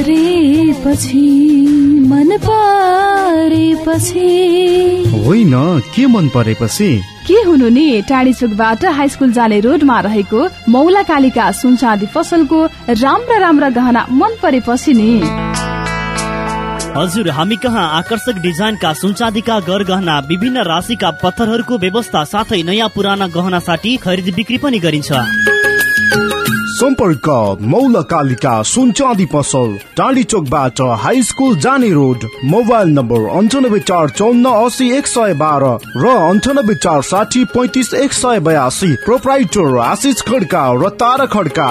परेपछि मन परेपछि। होइन के मन परेपछि? के हुनु नि टाढी चोकबाट हाई स्कुल जाने रोडमा रहेको मौला कालिका सुनचाँदी पसलको राम्रा राम्रा गहना मन परेपछि नि। हजुर हामी कहाँ आकर्षक डिजाइनका सुनचाँदीका गरगहना विभिन्न राशिका पत्थरहरूको व्यवस्था साथै नयाँ पुराना गहना साठी खरिद बिक्री पनि गरिन्छ। सम्पर्क मौल कालिका सुन चाँदी पसल टाढी चोकबाट हाई स्कुल जाने रोड मोबाइल नम्बर अन्ठानब्बे चार चौन्न असी एक सय बाह्र र अन्ठानब्बे चार साठी पैँतिस एक सय बयासी प्रोप्राइटर आशिष खड्का र तारा खड्का।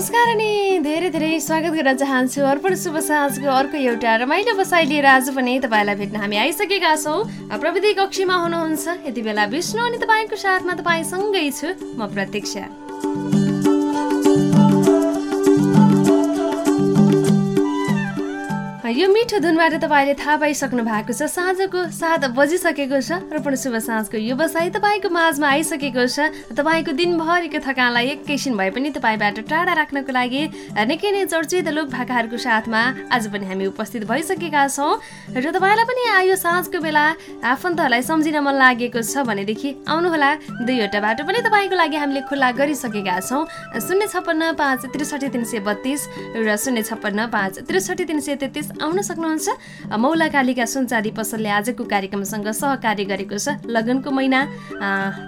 नमस्कार अनि धेरै धेरै स्वागत गर्न चाहन्छु। अर्पण शुभ साँझको अर्को एउटा रमाइलो बसाइ लिएर आज पनि तपाईँलाई भेट्न हामी आइसकेका छौँ। प्रविधि कक्षीमा हुनुहुन्छ। यति बेला विष्णु अनि तपाईँको साथमा तपाईँसँगै छु। म प्रतीक्षा। यो मिठो धुनबाट तपाईँले थाहा पाइसक्नु भएको छ। साँझको सात बजिसकेको छ र पनि शुभ साँझको व्यवसाय तपाईँको माझमा आइसकेको छ। तपाईँको दिनभरिको थकानलाई एकैछिन भए पनि तपाईँबाट टाढा राख्नको लागि निकै नै चर्चित लोक भाकाहरूको साथमा आज पनि हामी उपस्थित भइसकेका छौँ र तपाईँलाई पनि आयो साँझको बेला। आफन्तहरूलाई सम्झिन मन लागेको छ भनेदेखि आउनुहोला। दुईवटा बाटो पनि तपाईँको लागि हामीले खुल्ला गरिसकेका छौँ। शून्य छप्पन्न पाँच त्रिसठी तिन सय बत्तिस र शून्य छप्पन्न पाँच त्रिसठी तिन सय तेत्तिस आउन सक्नुहुन्छ। मौला कालिका सुनचाँदी पसलले आजको कार्यक्रमसँग सहकार्य गरेको छ। लगनको महिना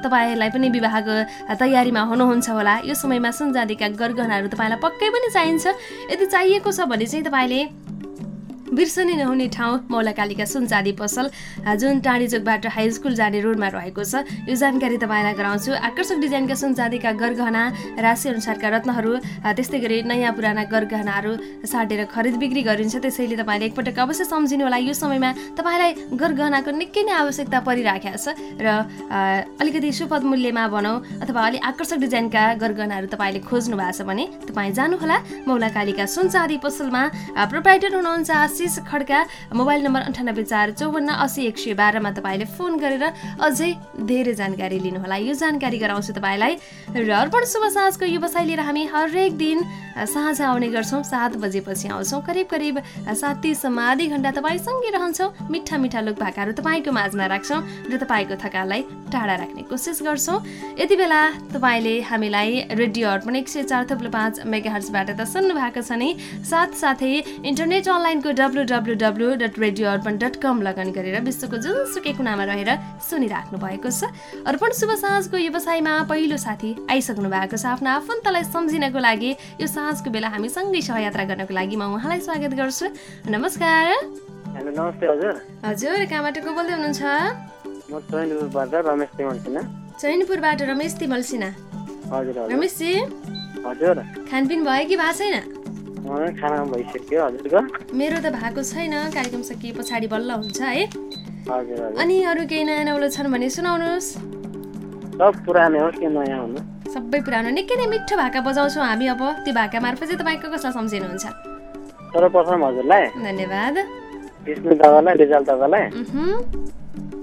तपाईँहरूलाई पनि विवाहको तयारीमा हुनुहुन्छ होला। यो समयमा सुनचाँदीका गरगहनाहरू तपाईँलाई पक्कै पनि चाहिन्छ। यदि चाहिएको छ भने चाहिँ तपाईँले बिर्सनै नहुने ठाउँ मौलाकालीका सुनचाँदी पसल जुन टाढी चोकबाट हाई स्कुल जाने रोडमा रहेको छ यो जानकारी तपाईँलाई गराउँछु। आकर्षक डिजाइनका सुनचाँदीका गरगहना राशि अनुसारका रत्नहरू त्यस्तै गरी नयाँ पुराना गरगहनाहरू साटेर खरिद बिक्री गरिन्छ। त्यसैले तपाईँले एकपटक अवश्य सम्झिनु होला। यो समयमा तपाईँलाई गरगहनाको निकै नै आवश्यकता परिराखेको छ। र अलिकति सुपद मूल्यमा भनौँ अथवा अलिक आकर्षक डिजाइनका गरगहनाहरू तपाईँले खोज्नु भएको छ भने तपाईँ जानुहोला मौलाकालीका सुनचाँदी पसलमा। प्रोप्राइटर हुनुहुन्छ आशिष खड्का मोबाइल नम्बर अन्ठानब्बे चार चौवन्न असी एक सय बाह्रमा तपाईँले फोन गरेर अझै धेरै जानकारी लिनुहोला। यो जानकारी गराउँछु तपाईँलाई। र अर्पण शुभ साँझको व्यवसाय लिएर हामी हरेक दिन साँझ आउने गर्छौँ सात बजेपछि आउँछौँ। करिब करिब सात तिससम्म आधी घन्टा तपाईँसँगै रहन्छौँ। मिठा मिठा लोक भाकाहरू तपाईँको माझमा राख्छौँ र तपाईँको थकालाई टाढा राख्ने कोसिस गर्छौँ। यति बेला तपाईँले हामीलाई रेडियो अर्पण एक सय चार थप्लो पाँच मेगा हर्सबाट त सुन्नु भएको छ नि। साथसाथै इन्टरनेट अनलाइनको W W W dot radio Arpan dot com login गरेर विश्वको जुनसुकै कुनामा रहेर सुनिराख्नु भएको छ। अर्पण शुभ साँझको व्यवसायमा पहिलो साथी आइसक्नु भएको छ। आफ्नो आफन्तलाई सम्झिनको लागि यो साँझको बेला हामी सँगै सहयात्रा गर्नको लागि म उहाँलाई स्वागत गर्छु। नमस्कार। नमस्ते हजुर। हजुर कहाँबाट को बोल्दै हुनुहुन्छ म चैनपुरबाट रमेश तिमल सिन्हा। चैनपुरबाट रमेश तिमल सिन्हा। हजुर रमेशजी हजुर। खानपिन भयो कि भएको छैन? खाना भइसक्यो हजुरको मेरो त भएको छैन कार्यक्रम सकिए पछाडि बल्ल हुन्छ है। अनि अरू केही नयाँ नौलो छन् भने सुनाउनुहोस्। सब पुरानै हो के नयाँ हुनु? सबै पुरानो निकै नै मिठो भाका बजाउँछौँ हामी अब। त्यो भाका मार्फत चाहिँ तपाईँको कसलाई सम्झिनुहुन्छ? सर्वप्रथम हजुरलाई। धन्यवाद। विष्णु दादालाई रिजाल दादालाई।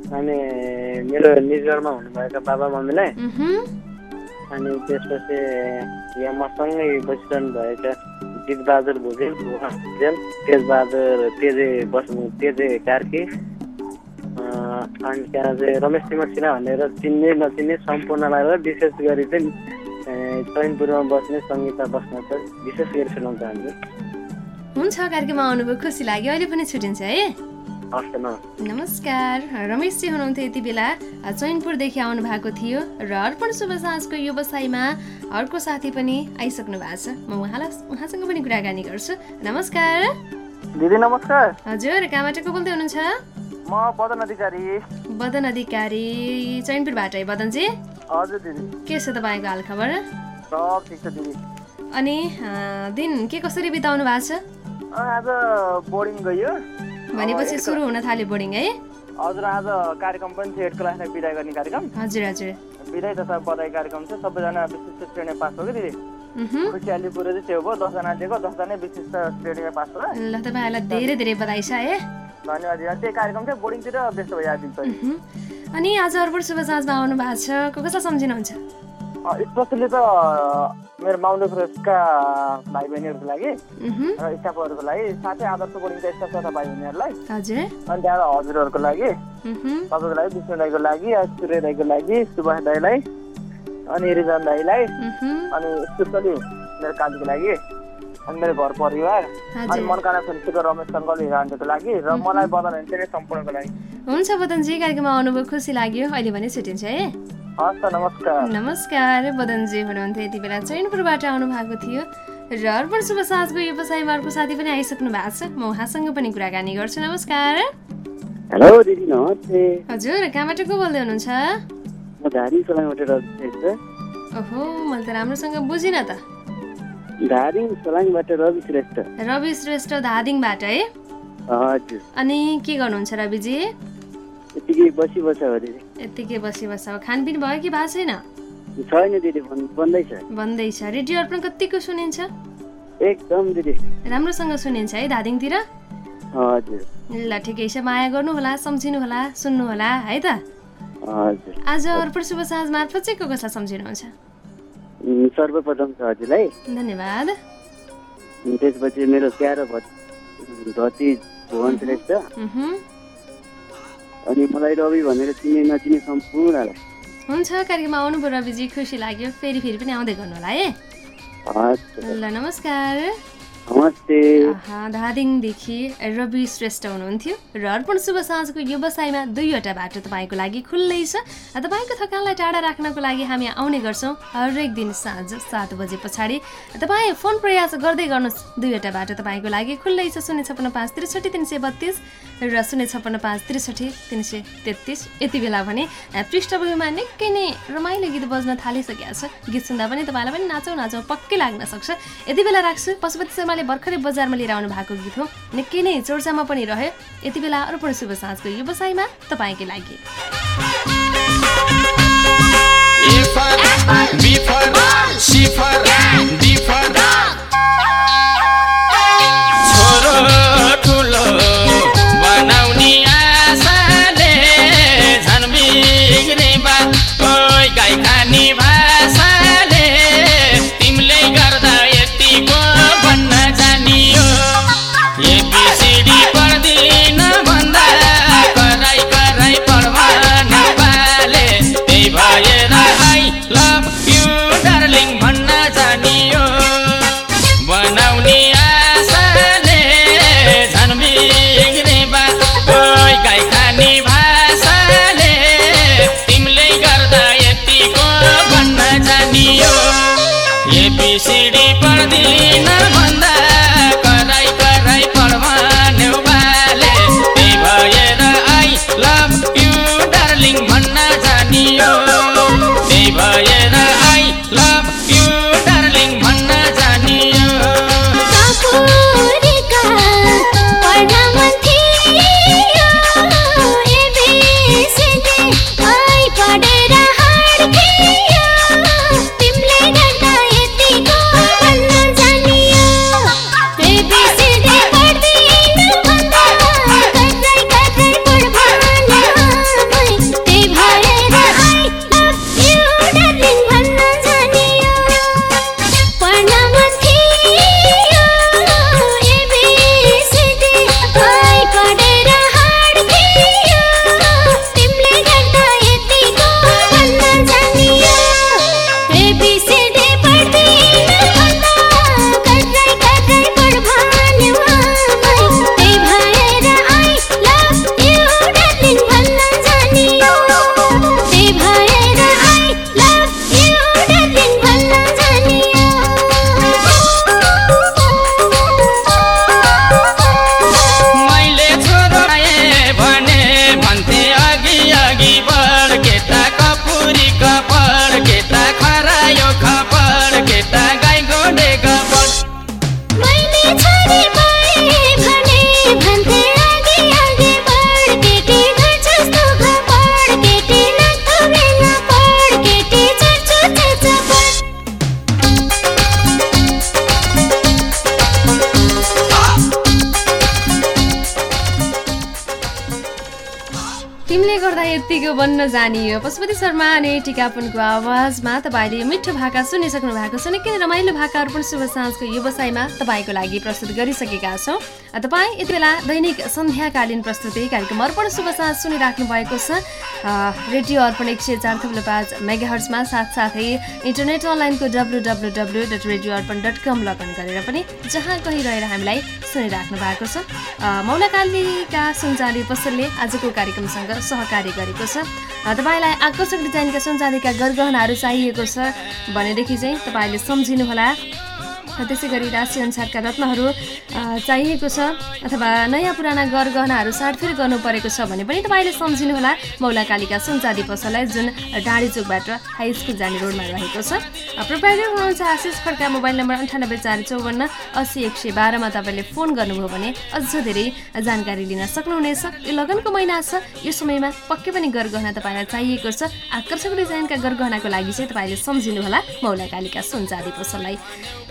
अनि मेरो निजरमा हुनुभएका बाबा मम्मीलाई। अनि त्यसपछि यहाँ मसँगै बसिरहनु भएका दिपबहादुर भुजेल भुवन भुजेल तेजबहादुर तेजे बस्नु तेजे कार्की। अनि त्यहाँ चाहिँ रमेश तिमर सिन्हा भनेर चिन्ने नचिन्ने सम्पूर्णलाई र विशेष गरी चाहिँ चैनपुरमा बस्ने सङ्गीता बस्न चाहिँ विशेष गरी सुनाउन चाहन्छु हुन्छ कार्यक्रममा आउनुभयो खुसी लाग्यो। अहिले पनि छुट्टिन्छ है? नमस्कार रमेशजी हुनुहुन्थ्यो यति बेला। चैनपुरदेखि आउनु भएको थियो र अर्पण शुभ साँझको व्यवसायमा अर्को साथी पनि आइसक्नु भएको छ। म उहाँलाई उहाँसँग पनि कुराकानी गर्छु। नमस्कार। दिदी नमस्कार। हजुर कहाँबाट को बोल्दै हुनुहुन्छ? म पदन अधिकारी। बदन अधिकारी चैनपुरबाट है बदनजी हजुर दिदी। के छ तपाईँको हाल खबर? सब ठिक छ दिदी। अनि दिन के कसरी बिताउनु भएको छ? आज बोर्डिङ गयो। भनेपछि सुरु हुन थाल्यो बोर्डिङ है? हजुर आज कार्यक्रम पनि थियो एट क्लासलाई विदाय गर्ने कार्यक्रम। हजुर हजुर। विदाय तथा बधाई कार्यक्रम थियो सबैजना विशिष्ट श्रेणी पास हो कि दिदी। खुसियाली कुरो चाहिँ त्यो भयो दसजना दिएको दसजना विशिष्ट श्रेणीमा पास भयो ल तपाईँहरूलाई धेरै धेरै बधाई छ है? धन्यवाद त्यही कार्यक्रम चाहिँ बोर्डिङतिर व्यस्त भइहाल्छ। अनि आज अर्पण शुभ साँझमा आउनु भएको छ को कसलाई सम्झिनुहुन्छ? स्पेसली त मेरो माउन्ट फ्रेसका भाइ बहिनीहरूको लागि। र स्टाफहरूको लागि साथै आदर्श बोर्डिङका स्टाफ तथा भाइ बहिनीहरूलाई अनि त्यहाँबाट हजुरहरूको लागि। तपाईँको लागि विष्णु दाईको लागि सूर्य दाईको लागि सुभाष दाईलाई अनि रिजन दाईलाई। अनि स्पेसली मेरो कालीको लागि अनि मेरो घर परिवार अनि मनकाना फेन्सीको रमेश सङ्कल हिरान्डेको लागि र मलाई बदल हुन्छ सम्पूर्णको लागि हुन्छ बदनजी कार्यक्रममा आउनुभयो खुसी लाग्यो अहिले भने छुट्टिन्छ है नमस्कार। नमस्कार बदनजी हुनुहुन्थ्यो यति बेला। चैनपुरबाट आउनु भएको थियो र अर्पण शुभ साँझको व्यवसायमा अर्को साथी पनि आइसक्नु भएको छ। म उहाँसँग पनि कुराकानी गर्छु। नमस्कार। हेलो दिदी नमस्ते। हजुर कहाँबाट को बोल्दै हुनुहुन्छ? ओहो मैले त राम्रोसँग बुझिनँ त। धारिङ सोलाङबाट रवि श्रेष्ठ। रवि श्रेष्ठ धादिङबाट है? हजुर। अनि के गर्नुहुन्छ रविजी? यतिकै बसी बस्छ हो दिदी यत्तिकै बसी बस खानपिन भयो कि भएको छैन? छैन दिदी बन्- बन्दैछ बन्दैछ रेडियो अर्पण कतिको सुनिन्छ? एकदम दिदी। राम्रोसँग सुनिन्छ है धादिङतिर हजुर। ल ठिकै छ। माया गर्नुहोला सम्झिनुहोला सुन्नुहोला है त? आज अर्पण शुभ साँझ मार्फत चाहिँ को कसलाई सम्झिनुहुन्छ? सर्वप्रथम छ हजुरलाई। धन्यवाद। त्यसपछि मेरो प्यारो भत- भतिज भुवन श्रेष्ठ। अनि मलाई रवि भनेर चिने नचिने सम्पूर्णलाई हुन्छ कार्यक्रममा आउनुभयो रविजी खुसी लाग्यो फेरि फेरि पनि आउँदै गर्नु होला है ल नमस्कार। नमस्ते। धादिङदेखि रवि श्रेष्ठ हुनुहुन्थ्यो र अर्पण शुभ साँझको व्यवसायमा दुईवटा बाटो तपाईँको लागि खुल्लै छ। तपाईँको थकानलाई टाढा राख्नको लागि हामी आउने गर्छौँ हरेक दिन साँझ सात बजे पछाडि। तपाईँ फोन प्रयास गर्दै गर्नुहोस् दुईवटा बाटो तपाईँको लागि खुल्लै छ शून्य छप्पन्न पाँच त्रिसठी तिन सय बत्तिस। र शून्य छप्पन्न पाँच त्रिसठी तिन सय तेत्तिस। यति बेला भने पृष्ठभूमिमा निकै नै रमाइलो गीत बज्न थालिसकेको छ। गीत सुन्दा पनि तपाईँलाई पनि नाचौँ नाचौँ पक्कै लाग्न सक्छ। यति बेला राख्छु पशुपति शर्माले भर्खरै बजारमा लिएर आउनु भएको गीत हो। निकै नै चर्चामा पनि रह्यो। यति बेला अर्पण शुभ साँझको व्यवसायमा तपाईँकै लागि। for for रेडियो बन्न जानियो पशुपति शर्मा अनि टिकापुनको आवाजमा तपाईँले मिठो भाका सुनिसक्नु भएको छ। निकै रमाइलो भाका अर्पण शुभ साँझको व्यवसायमा तपाईँको लागि प्रस्तुत गरिसकेका छौँ। तपाईँ यति बेला दैनिक सन्ध्याकालीन प्रस्तुति कार्यक्रम अर्पण शुभ साँझ सुनिराख्नु भएको छ। रेडियो अर्पण एक सय चार थप्लो पाँच मेगाहर्समा साथसाथै इन्टरनेट अनलाइनको W W W dot radio Arpan dot com login गरेर पनि जहाँ कहीँ रहेर हामीलाई सुनिराख्नु भएको छ। मौलाकालीका सुनचाँदी पसलले आजको कार्यक्रमसँग सहकार्य गरेको छ। तपाईँलाई आकर्षक डिजाइनका सुनचाँदीका गरगहनाहरू चाहिएको छ भनेदेखि चाहिँ तपाईँले सम्झिनुहोला। त्यसै गरी राशिअनुसारका रत्नहरू चाहिएको छ अथवा नयाँ पुराना गरगहनाहरू साटफेर गर्नु परेको छ भने पनि तपाईँले सम्झिनुहोला। मौलाकालीका सुनचाँदी पसललाई जुन डाँडी चोकबाट हाई स्कुल जाने रोडमा रहेको छ। अ, प्रोप्राइटर हुनुहुन्छ आशिष खड्का मोबाइल नम्बर अन्ठानब्बे चार चौवन्न असी एक सय बाह्रमा तपाईँले फोन गर्नुभयो भने अझ धेरै जानकारी लिन सक्नुहुनेछ। यो लगनको महिना छ। यो समयमा पक्कै पनि गरगहना तपाईँलाई चाहिएको छ। आकर्षक डिजाइनका गरगहनाको लागि चाहिँ तपाईँले सम्झिनुहोला। मौलाकालीका सुनचाँदी पसललाई।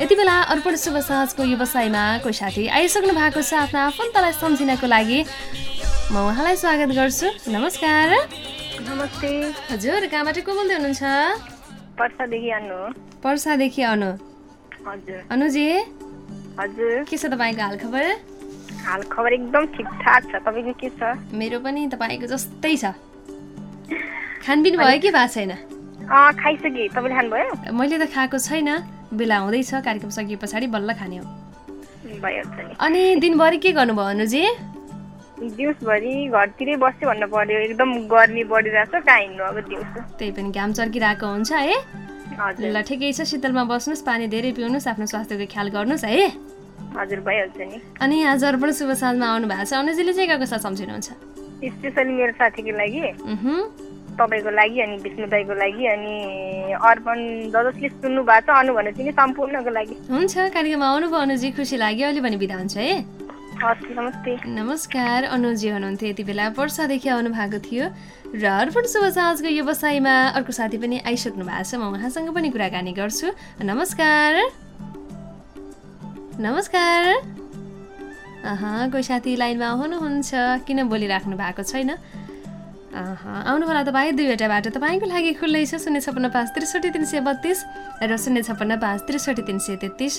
यति बेला अर्पण शुभ साँझको व्यवसायमा कोही साथी आइसक्नु भएको छ आफ्नो आफन्तलाई सम्झिनको लागि। म उहाँलाई स्वागत गर्छु। नमस्कार। नमस्ते। हजुर कहाँबाट को बोल्दै हुनुहुन्छ? पर्सादेखि हो पर्सादेखि अनु हजुर। अनुजी? हजुर। के छ तपाईँको हालखबर? हाल खबर एकदम ठिकठाक छ। तपाईँको के छ? मेरो पनि तपाईँको जस्तै छ। खानपिन भयो कि भएको छैन? खाइसकेँ। तपाईँले खानुभयो? मैले त खाएको छैन। बेला हुँदैछ कार्यक्रम सकिए पछाडि बल्ल खाने हो। अनि दिनभरि के गर्नुभयो अनुजी? दिउँसभरि घरतिरै बस्यो भन्नु पर्यो एकदम गर्मी बढिरहेको छ कहाँ हिँड्नु अब दिउँसो? त्यही पनि घाम चर्किरहेको हुन्छ है। ल ठिकै छ शीतलमा बस्नुहोस् पानी धेरै पिउनुहोस् आफ्नो स्वास्थ्यको ख्याल गर्नुहोस् है। हजुर भइहाल्छ नि। अनि आज अर्पण शुभ साँझमा आउनु भएको छ अनुजीले चाहिँ कहाँ सम्झिनुहुन्छ? स्पेसली मेरो साथीको लागि। तपाईँको लागि अनि विष्णु दाईको लागि अनि अर्पण ज जसले सुन्नु भएको छ अनु भने चाहिँ सम्पूर्णको लागि। हुन्छ कार्यक्रममा आउनुभयो अनुजी खुसी लाग्यो। अहिले भने बिदा हुन्छ है। नमस्कार अनुजी हुनुहुन्थ्यो यति बेला। वर्षादेखि आउनु भएको थियो। र अर्पण शुभ साँझको व्यवसायमा। अर्को साथी पनि आइसक्नु भएको छ। म उहाँसँग पनि कुराकानी गर्छु। नमस्कार। नमस्कार। कोही साथी लाइनमा हुनुहुन्छ किन बोलिराख्नु भएको छैन? अह आउनु होला तपाईँ दुईवटा बाटो तपाईँको लागि खुल्लै छ शून्य छप्पन्न पाँच त्रिसठी तिन सय बत्तिस र शून्य छप्पन्न पाँच त्रिसठी तिन सय तेत्तिस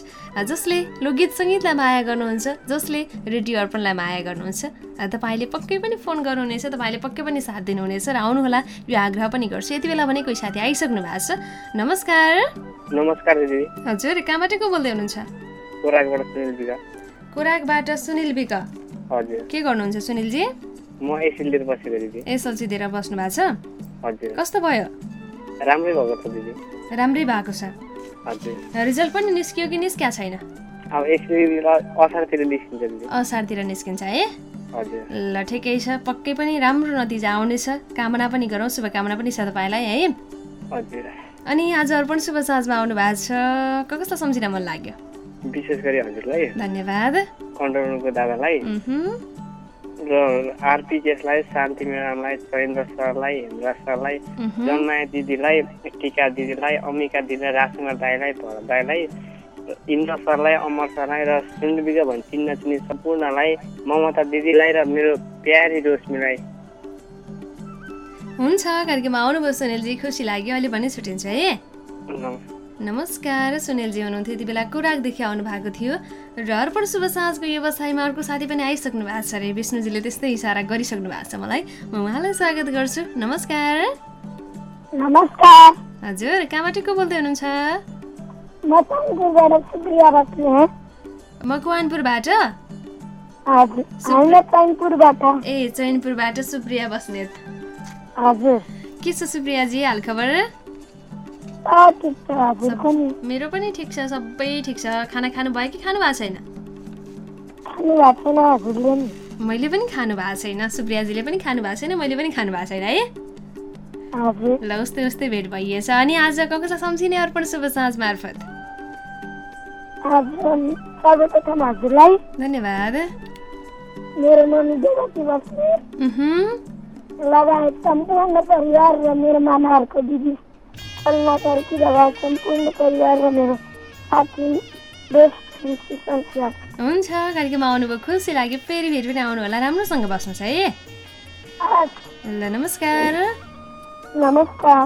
जसले लोकगीत सङ्गीतलाई माया गर्नुहुन्छ जसले रेडियो अर्पणलाई माया गर्नुहुन्छ। तपाईँले पक्कै पनि फोन गर्नुहुनेछ तपाईँले पक्कै पनि साथ दिनुहुनेछ र आउनुहोला यो आग्रह पनि गर्छु। यति बेला भने कोही साथी आइसक्नु भएको छ। नमस्कार। नमस्कार दिदी। हजुर कहाँबाट को बोल्दै हुनुहुन्छ? कोराकबाट सुनिल बिगा। कोराकबाट सुनिल विक हजुर। के गर्नुहुन्छ सुनिलजी? म एसिल लिएर बसेको दिदी। ए सब्जी दिएर बस्नु भएको छ? हजुर। कस्तो भयो? राम्रै भएको छ दिदी। राम्रै भएको छ। हजुर। रिजल्ट पनि निस्कियो कि निस्किया छैन? अब एसिल असारतिर निस्किन्छ दिदी। असारतिर निस्किन्छ है? हजुर। ल ठिकै छ। पक्कै पनि राम्रो नतिजा आउनेछ। कामना पनि गरौँ। शुभकामना पनि छ तपाईँलाई है? हजुर। अनि आज अर्पण शुभ साँझमा आउनु भएको छ। क कसलाई सम्झिन मन लाग्यो? विशेष गरी हजुरलाई। धन्यवाद। कन्ट्रोलको दादालाई। उहुँ, र आरपिजेसलाई शान्ति म्याडमलाई चयन्द्र सरलाई हेन्द्र सरलाई। जन्माया दिदीलाई टिका दिदीलाई अम्बिका दिदीलाई राजकुमार दाईलाई भरत दाईलाई इन्द्र सरलाई अमर सरलाई र सुन्दविका भन् चिन्न चिन्ने सम्पूर्णलाई ममता दिदीलाई र मेरो प्यारी रोशमीलाई हुन्छ कार्यक्रममा आउनुभयो सुनिलजी खुसी लाग्यो अहिले भने छुट्टिन्छ है। नमस्कार सुनिलजी हुनुहुन्थ्यो। यति बेला कुराकदेखि आउनु भएको थियो र अर्पण शुभ साँझको व्यवसायमा अर्को साथी पनि आइसक्नु भएको छ अरे। विष्णुजीले त्यस्तै इसारा गरिसक्नु भएको छ मलाई। म उहाँलाई स्वागत गर्छु। नमस्कार। नमस्कार। हजुर कहाँबाट को बोल्दै हुनुहुन्छ? मकवानपुरबाट ए चैनपुरबाट सुप्रिया बस्नेत। हजुर। के छ सुप्रियाजी हजुरको नि मेरो पनि ठिक छ सबै ठिक छ। खाना खानु भयो कि खानु भएको छैन? मैले पनि खानु भएको छैन। सुप्रियाजीले पनि खानु भएको छैन मैले पनि खानु भएको छैन है? ल उस्तै उस्तै भेट भइएछ। अनि आज कसलाई सम्झिने अर्पण शुभ साँझ मार्फत? धन्यवाद। मेरो मम्मी देवती बस्ने उहुँ, लगायत सम्पूर्ण परिवार र मेरो मामाहरूको दिदी सम्पूर्ण परिवार र मेरो साथी हुन्छ कार्यक्रममा आउनुभयो खुसी लाग्यो फेरि फेरि पनि आउनु होला राम्रोसँग बस्नुहोस् है। ल नमस्कार। नमस्कार।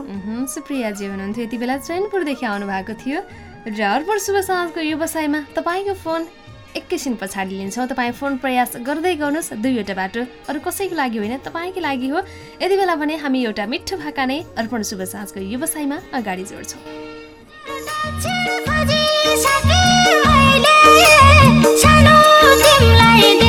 सुप्रियाजी हुनुहुन्थ्यो यति बेला चैनपुरदेखि आउनु भएको थियो र अर्पण शुभ साँझको व्यवसायमा तपाईँको फोन। एकैछिन पछाडि लिन्छौँ। तपाईँ फोन प्रयास गर्दै गर्नुहोस् दुईवटा बाटो। अरू कसैको लागि होइन तपाईँकै लागि हो। यति बेला भने हामी एउटा मिठो भाका नै अर्पण शुभ साँझको व्यवसायमा अगाडि जोड्छौँ। तिमीलाई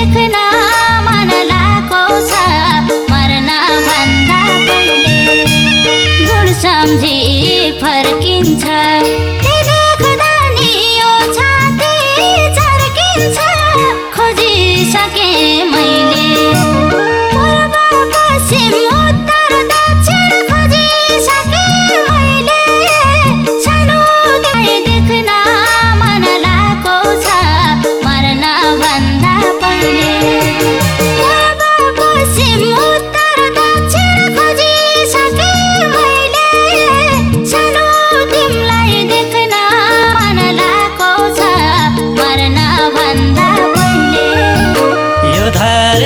मैले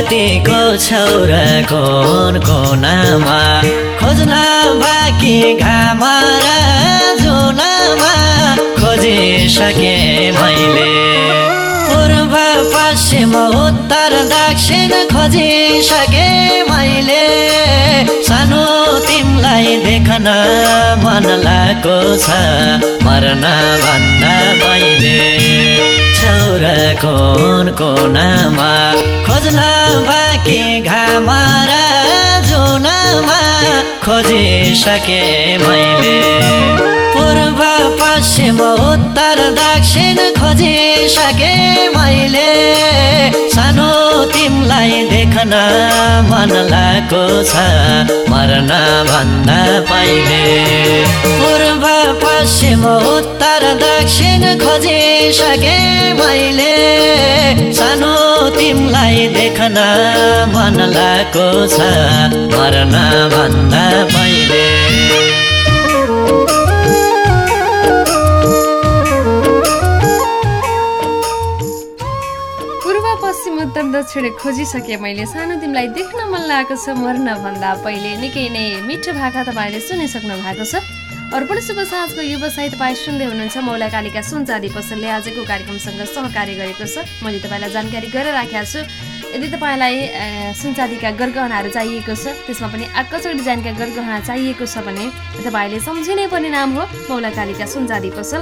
धरतीको छौरा कोन कोनामा खोज्न बाँकी घाम जुनमा खोजिसके मैले। पूर्व पश्चिम उत्तर दक्षिण खोजिसके मैले। सानो तिमीलाई देख्न मन लागेको छ मर्न भन्दा मैले छौरा कोन कोनामा खोज्न बाँकी घाम र जुनमा खोजिसके मैले। पूर्व पश्चिम उत्तर दक्षिण खोजिसके मैले। सानो तिमीलाई देख्न मन लागेको छ मर्न भन्दा पहिले। पूर्व पश्चिम उत्तर दक्षिण खोजिसके मैले। सानो तिमीलाई देख्न मन लागेको छ मर्न भन्दा पहिले। उत्तर दक्षिण खोजिसके मैले सानो तिमीलाई देख्न मन लागेको छ मर्न भन्दा पहिले निकै नै मिठो भाका तपाईँले सुनिसक्नु भएको छ। अर्पण शुभ साँझको व्यवसाय तपाईँ सुन्दै हुनुहुन्छ मौला कालिका सुनचाँदी पसलले आजको कार्यक्रमसँग सहकार्य गरेको छ। मैले तपाईँलाई जानकारी गरेर राखेको छु। यदि तपाईँलाई सुनचाँदीका गरगहनाहरू चाहिएको छ त्यसमा पनि आकर्षक डिजाइनका गरगहना चाहिएको छ भने तपाईँले सम्झिनै पर्ने नाम हो मौला कालिका सुनचाँदी पसल।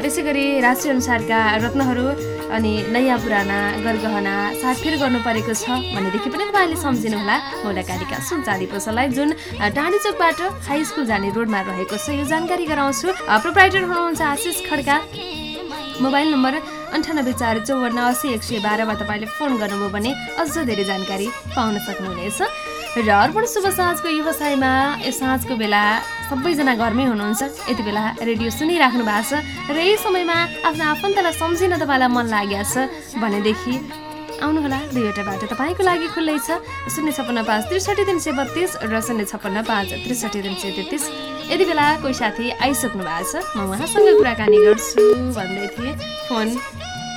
त्यसै गरी राशिअनुसारका रत्नहरू अनि नयाँ पुराना गरगहना साटफेर गर्नु परेको छ भनेदेखि पनि तपाईँले सम्झिनुहोला। मौलाकालीका सुनचाँदी पसललाई जुन टाढी चोकबाट हाई स्कुल जाने रोडमा रहेको छ यो जानकारी गराउँछु। प्रोप्राइटर हुनुहुन्छ आशिष खड्का। मोबाइल नम्बर अन्ठानब्बे चार चौवन्न असी एक सय बाह्रमा तपाईँले फोन गर्नुभयो भने अझ धेरै जानकारी पाउन सक्नुहुनेछ। र अर्पण शुभ साँझको व्यवसायमा यो साँझको बेला सबैजना घरमै हुनुहुन्छ। यति बेला रेडियो सुनिराख्नु भएको छ र यही समयमा आफ्नो आफन्तलाई सम्झिन तपाईँलाई मन लागेको छ भनेदेखि आउनुहोला दुईवटा बाटो तपाईँको लागि खुल्लै छ। शून्य छप्पन्न पाँच त्रिसठी तिन सय बत्तिस र शून्य छप्पन्न पाँच त्रिसठी तिन सय तेत्तिस। यति बेला कोही साथी आइसक्नु भएको छ म उहाँसँग कुराकानी गर्छु भन्दै थिएँ। फोन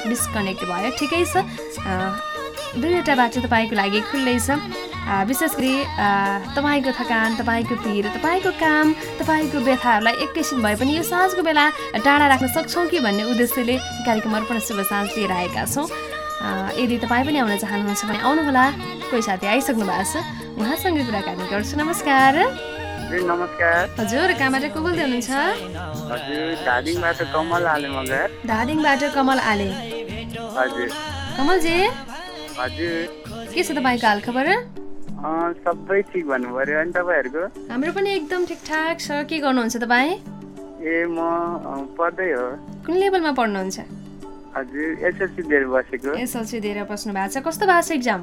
डिस्कनेक्ट भयो ठिकै छ। दुईवटा बाटो तपाईँको लागि खुल्लै छ। विशेष गरी तपाईँको थकान तपाईँको पिर तपाईँको काम तपाईँको व्यथाहरूलाई एकैछिन भए पनि यो साँझको बेला टाढा राख्न सक्छौँ कि भन्ने उद्देश्यले कार्यक्रम अर्पण शुभ साँझ लिएर आएका छौँ। यदि तपाईँ पनि आउन चाहनुहुन्छ भने आउनुहोला। कोही साथी आइसक्नु भएको छ। उहाँसँग कुराकानी गर्छु। नमस्कार। नमस्कार। हजुर कहाँबाट को बोल्दै हुनुहुन्छ? हजुर धादिङबाट कमल आले कमलजी? के छ तपाईँको हालखबर? सबै ठिक भन्नु पर्यो अनि तपाईँहरूको? हाम्रो पनि एकदम ठिकठाक छ। के गर्नुहुन्छ तपाईँ? ए म पढ्दै हो। कुन लेभलमा पढ्नुहुन्छ? हजुर एसएलसी दिएर बसेको। एसएलसी दिएर बस्नु भएको छ। कस्तो भएको छ इक्जाम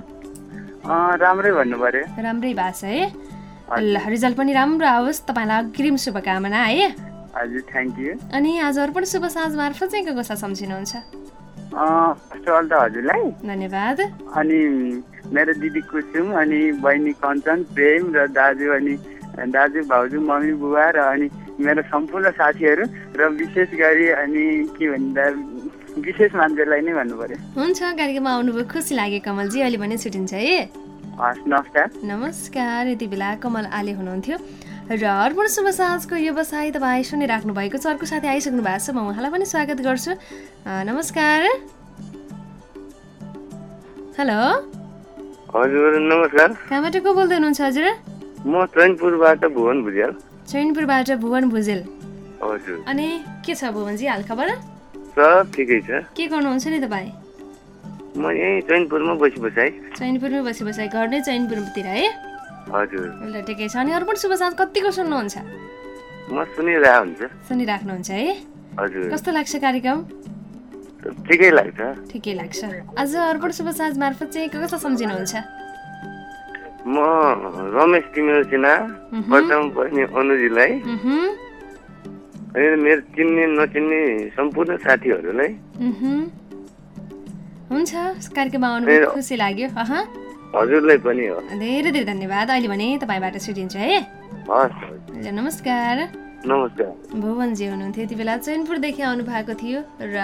राम्रै भन्नु पर्यो राम्रै भएको छ है। ल रिजल्ट पनि राम्रो आओस्। तपाईँलाई अग्रिम शुभकामना है। हजुर थ्याङ्क यू। अनि आज अर्पण शुभ साँझ मार्फत चाहिँ को कसो सम्झिनुहुन्छ? फर्स्ट अफ अल त हजुरलाई। धन्यवाद। अनि मेरो दिदी कुसुम अनि बहिनी कञ्चन प्रेम र दाजु अनि दाजु भाउजू मम्मी बुबा र अनि मेरो सम्पूर्ण साथीहरू र विशेष गरी अनि के भन्दा विशेष मान्छेलाई नै भन्नु पर्यो हुन्छ कार्यक्रममा आउनुभयो खुसी लाग्यो कमलजी अहिले भने छुट्टिन्छ है। हस् नमस्कार। नमस्कार यति बेला कमल आले हुनुहुन्थ्यो। र अर्पण शुभ साँझको व्यवसाय तपाईँ सुनिराख्नु भएको छ अर्को साथी आइसक्नु भएको छ म उहाँलाई पनि स्वागत गर्छु। नमस्कार। हेलो। हजुर नमस्कार। कहाँबाट को बोल्दै हुनुहुन्छ हजुर? म चैनपुरबाट भुवन भुजेल। चैनपुरबाट भुवन भुजेल। हजुर। अनि के छ भुवनजी हाल खबर? सब ठिकै छ। के गर्नुहुन्छ नि तपाईँ? म यहीँ चैनपुरमा बसी बसाइ। चैनपुरमै बसी बसाइ घर नै चैनपुरतिर है? हजुर। ल ठिकै छ। अनि अर्पण शुभ साँझ कतिको सुन्नुहुन्छ? म सुनिरहेको हुन्छ। सुनिराख्नुहुन्छ है? हजुर। कस्तो लाग्छ कार्यक्रम? ठिकै लाग्छ। ठिकै लाग्छ। आज अर्पण शुभ साँझ मार्फत चाहिँ कसलाई सम्झिनुहुन्छ? म रमेश तिमेल सिन्हा प्रथम पर्ने अनुजीलाई। अनि मेरो चिन्ने नचिन्ने सम्पूर्ण साथीहरूलाई। हुन्छ कार्यक्रममा आउनु खुसी लाग्यो। हजुरलाई पनि हो। धेरै धेरै धन्यवाद। अहिले भने तपाईँबाट छुटिन्छ है। हस् नमस्कार। भुवनजी हुनुहुन्थ्यो यति बेला चैनपुरदेखि आउनु भएको थियो र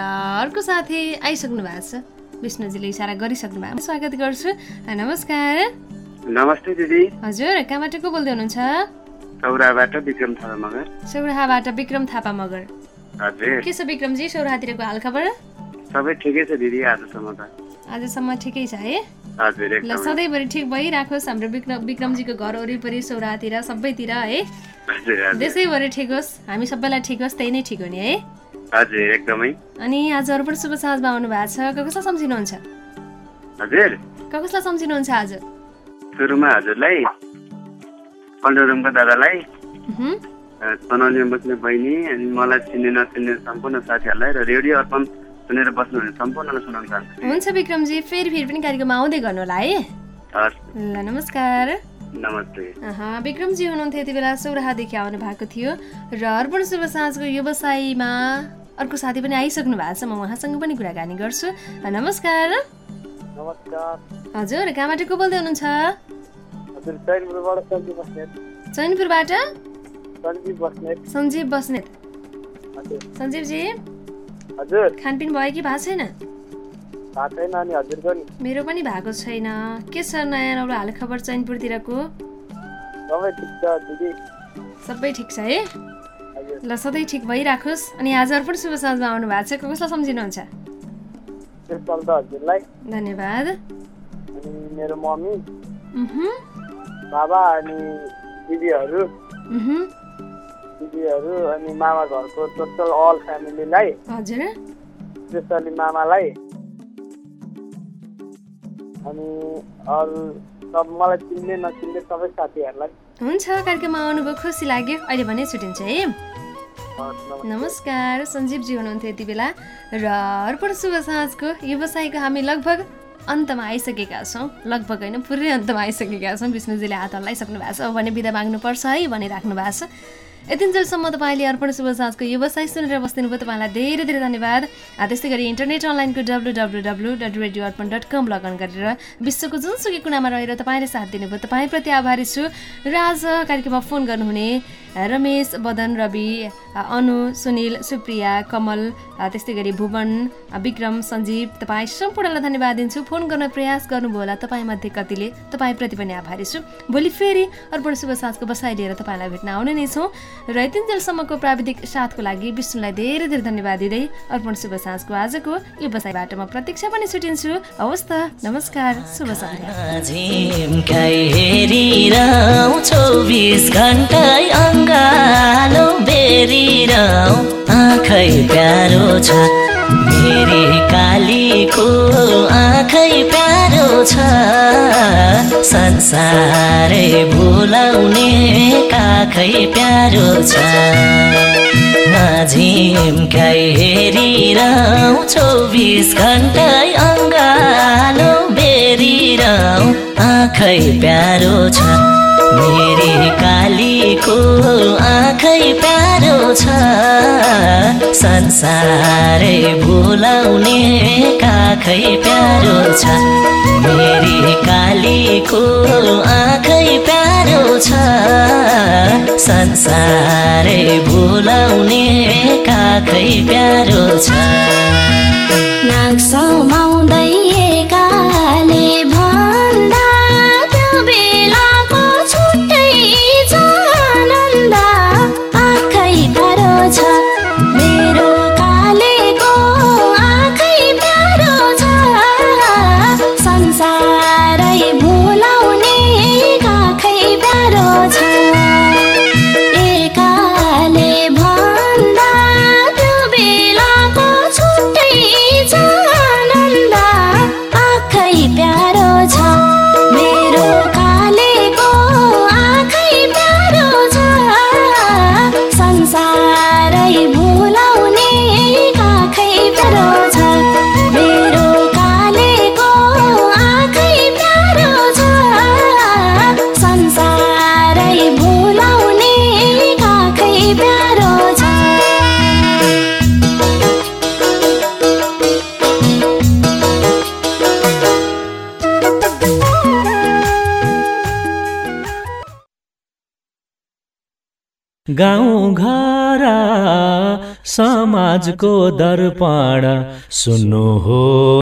अर्को साथी आइसक्नु भएको छ। विष्णुजीले इसारा गरिसक्नु भएको स्वागत गर्छु। नमस्कार। नमस्ते दिदी। हजुर कहाँबाट को बोल्दै हुनुहुन्छ? चौराबाट विक्रम थापा मगर। सौराहाबाट विक्रम थापा मगर। के छ विक्रमजी सौराहातिरको हालखबर? सबै ठिकै छ दिदी आजसम्म त। आजसम्म ठिकै छ है? ल सधैँभरि ठिक भइराखोस् हाम्रो विक्रम विक्रमजीको घर वरिपरि सौराहातिर सबैतिर है? हजुर देशैभरि ठिक होस्। हामी सबैलाई ठिक होस् त्यही नै ठिक हो नि है? हजुर एकदमै। अनि आज अर्पण शुभ साँझमा आउनु भएको छ। क कसलाई सम्झिनुहुन्छ? हजुर। क कसलाई सम्झिनुहुन्छ आज? सुरुमा हजुरलाई पल्टोरुमको दादालाई तनौलीमा बस्ने बहिनी अनि मलाई चिन्ने नचिन्ने सम्पूर्ण साथीहरूलाई र रेडियो अर्पण सुनेर बस्नुहुने सम्पूर्णलाई सुनाउन चाहन्छु। हुन्छ विक्रमजी। फेरि फेरि पनि कार्यक्रममा आउँदै गर्नु होला है ल नमस्कार। नमस्ते। अहँ, विक्रमजी हुनुहुन्थ्यो यति बेला सौराहादेखि आउनु भएको थियो र अर्पण शुभ साँझको व्यवसायमा अर्को साथी पनि आइसक्नु भएको छ म उहाँसँग पनि कुराकानी गर्छु। नमस्कार। नमस्कार। हजुर कहाँबाट को बोल्दै हुनुहुन्छ? हजुर चैनपुरबाट सञ्जीव बस्नेत। सञ्जीवजी हजुर। खानपिन भयो कि भएको छैन? मेरो पनि भएको छैन। के छ नयाँ नौलो हाल खबर चैनपुरतिरको? सबै ठिक छ है? ल सधैँ ठिक भइराखोस्। अनि आज अर्पण शुभ साँझमा आउनु भएको छ। कसलाई सम्झिनुहुन्छ? धन्यवाद। मेरो मम्मी। बाबा अनि दिदीहरू। दिदीहरू अनि मामा घरको टोटल अल फ्यामिलीलाई हजुर। स्पेसली मामालाई। अनि अरू सब मलाई चिन्ने नचिन्ने सबै साथीहरूलाई हुन्छ कार्यक्रममा आउनुभयो खुसी लाग्यो। अहिले भने छुट्टिन्छ है। नमस्कार। सञ्जीवजी हुनुहुन्थ्यो यति बेला। र अर्पण शुभ साँझको व्यवसायको हामी लगभग अन्तमा आइसकेका छौँ। लगभग होइन पुरै अन्तमा आइसकेका छौँ। विष्णुजीले हात हल्लाइसक्नु भएको छ। भने बिदा माग्नुपर्छ है भनिराख्नु भएको छ। यतिन्जेलसम्म तपाईँले अर्पण शुभ साँझको व्यवसाय सुनेर बस्दिनु भयो तपाईँलाई धेरै धेरै धन्यवाद। त्यस्तै गरी इन्टरनेट अनलाइनको W W W dot radio Arpan dot com login गरेर विश्वको जुनसुकै कुनामा रहेर तपाईँले साथ दिनुभयो। तपाईँप्रति आभारी छु। र आज कार्यक्रममा फोन गर्नुहुने रमेश बदन रवि अनु सुनिल सुप्रिया कमल त्यस्तै गरी भुवन विक्रम सञ्जीव तपाईँ सम्पूर्णलाई धन्यवाद दिन्छु। फोन गर्न प्रयास गर्नुभयो होला तपाईँमध्ये कतिले तपाईँप्रति पनि आभारी छु। भोलि फेरि अर्पण शुभ साँझको बसाइ लिएर तपाईँलाई भेट्न आउने नै छौँ र यतिन्जेलसम्मको प्राविधिक साथको लागि विष्णुलाई धेरै धेरै धन्यवाद दिँदै अर्पण शुभ साँझको आजको यो बसाइबाट म प्रतीक्षा पनि छुटिन्छु। हवस् त नमस्कार शुभ सन्ध्या। अङ्गालो बेरिरहँ आँखै प्यारो छ। मेरी कालीको आँखै प्यारो छ। संसारै भुलाउने काखै प्यारो छ। झिम्काइ हेरिरहँ चौबिस घन्टा अङ्गालो बेरिरहँ आँखै प्यारो छ। मेरी कालीको आँखै प्यारो छ। संसारै भुलाउने काखै प्यारो छ। मेरी कालीको आँखै प्यारो छ। संसारै भुलाउने काखै प्यारो छ। नाग गाउँ घर समाजको दर्पण सुन्नु हो